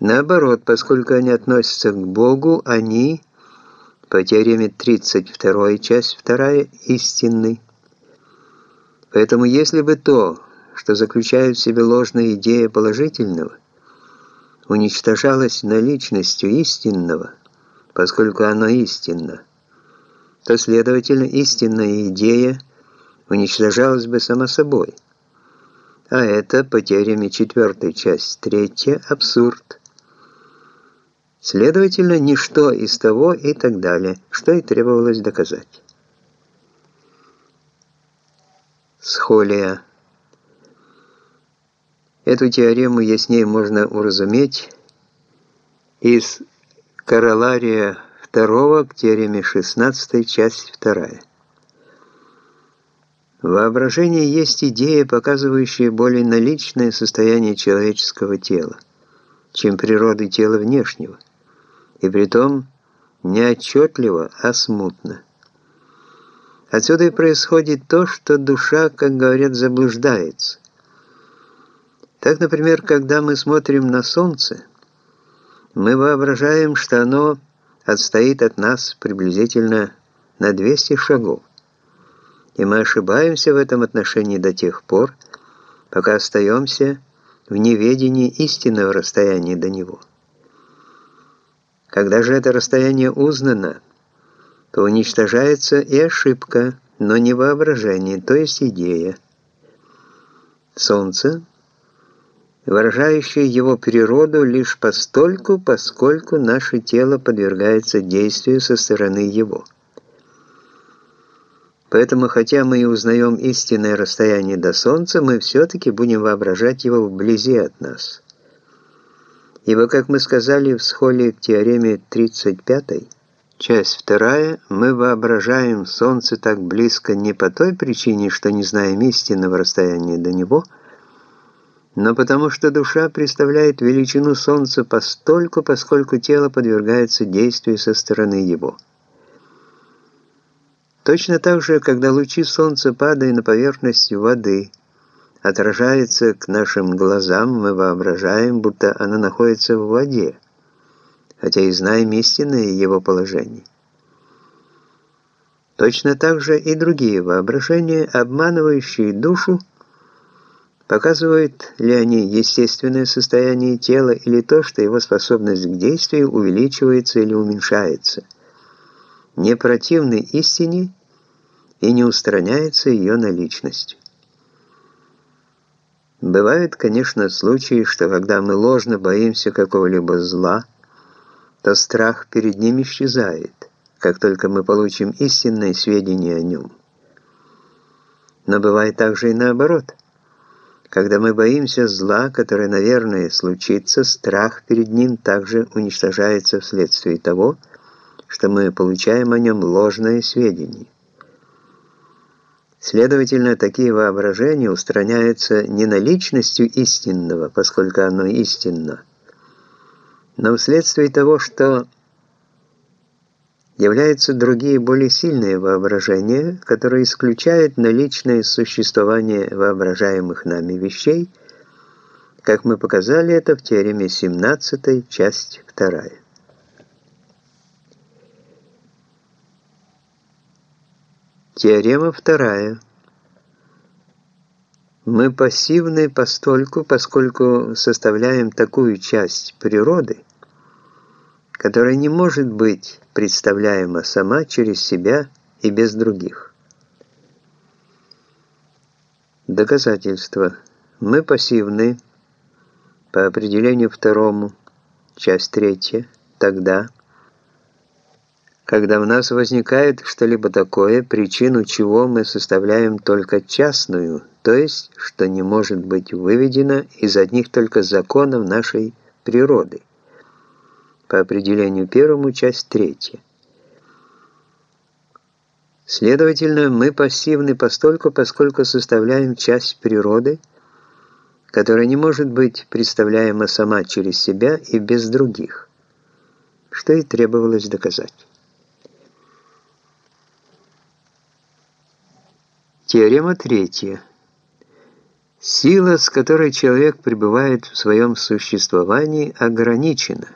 Наоборот, поскольку они относятся к Богу, они, по теореме 32, часть 2, истинны. Поэтому если бы то, что заключает в себе ложная идея положительного, уничтожалось наличностью истинного, поскольку оно истинно, то, следовательно, истинная идея уничтожалась бы сама собой. А это, по теореме 4, часть 3, абсурд. Следовательно, ничто из того и так далее, что и требовалось доказать. Схолия. Эту теорему яснее можно уразуметь из королария 2 к теореме 16, часть 2. Воображение есть идея, показывающая более наличное состояние человеческого тела, чем природы тела внешнего и притом не отчетливо, а смутно. Отсюда и происходит то, что душа, как говорят, заблуждается. Так, например, когда мы смотрим на солнце, мы воображаем, что оно отстоит от нас приблизительно на 200 шагов. И мы ошибаемся в этом отношении до тех пор, пока остаемся в неведении истинного расстояния до него. Когда же это расстояние узнано, то уничтожается и ошибка, но не воображение, то есть идея. Солнце, выражающее его природу лишь постольку, поскольку наше тело подвергается действию со стороны его. Поэтому, хотя мы и узнаем истинное расстояние до Солнца, мы все-таки будем воображать его вблизи от нас. Ибо, как мы сказали в схоле к теореме 35, часть 2, мы воображаем Солнце так близко не по той причине, что не знаем истинного расстояния до него, но потому что душа представляет величину Солнца постольку, поскольку тело подвергается действию со стороны его. Точно так же, когда лучи Солнца, падая на поверхность воды, отражается к нашим глазам, мы воображаем, будто она находится в воде, хотя и знаем истинное его положение. Точно так же и другие воображения, обманывающие душу, показывают ли они естественное состояние тела или то, что его способность к действию увеличивается или уменьшается, не противны истине и не устраняется ее наличностью. Бывают, конечно, случаи, что когда мы ложно боимся какого-либо зла, то страх перед ним исчезает, как только мы получим истинные сведения о нем. Но бывает также и наоборот. Когда мы боимся зла, которое, наверное, случится, страх перед ним также уничтожается вследствие того, что мы получаем о нем ложное сведение. Следовательно, такие воображения устраняются не наличностью истинного, поскольку оно истинно, но вследствие того, что являются другие более сильные воображения, которые исключают наличное существование воображаемых нами вещей, как мы показали это в теореме 17, часть 2. Теорема вторая. Мы пассивны постольку, поскольку составляем такую часть природы, которая не может быть представляема сама через себя и без других. Доказательство. Мы пассивны по определению второму, часть третья, тогда, когда в нас возникает что-либо такое, причину чего мы составляем только частную, то есть, что не может быть выведено из одних только законов нашей природы. По определению первому, часть третья. Следовательно, мы пассивны постольку, поскольку составляем часть природы, которая не может быть представляема сама через себя и без других, что и требовалось доказать. Теорема третья. Сила, с которой человек пребывает в своем существовании, ограничена.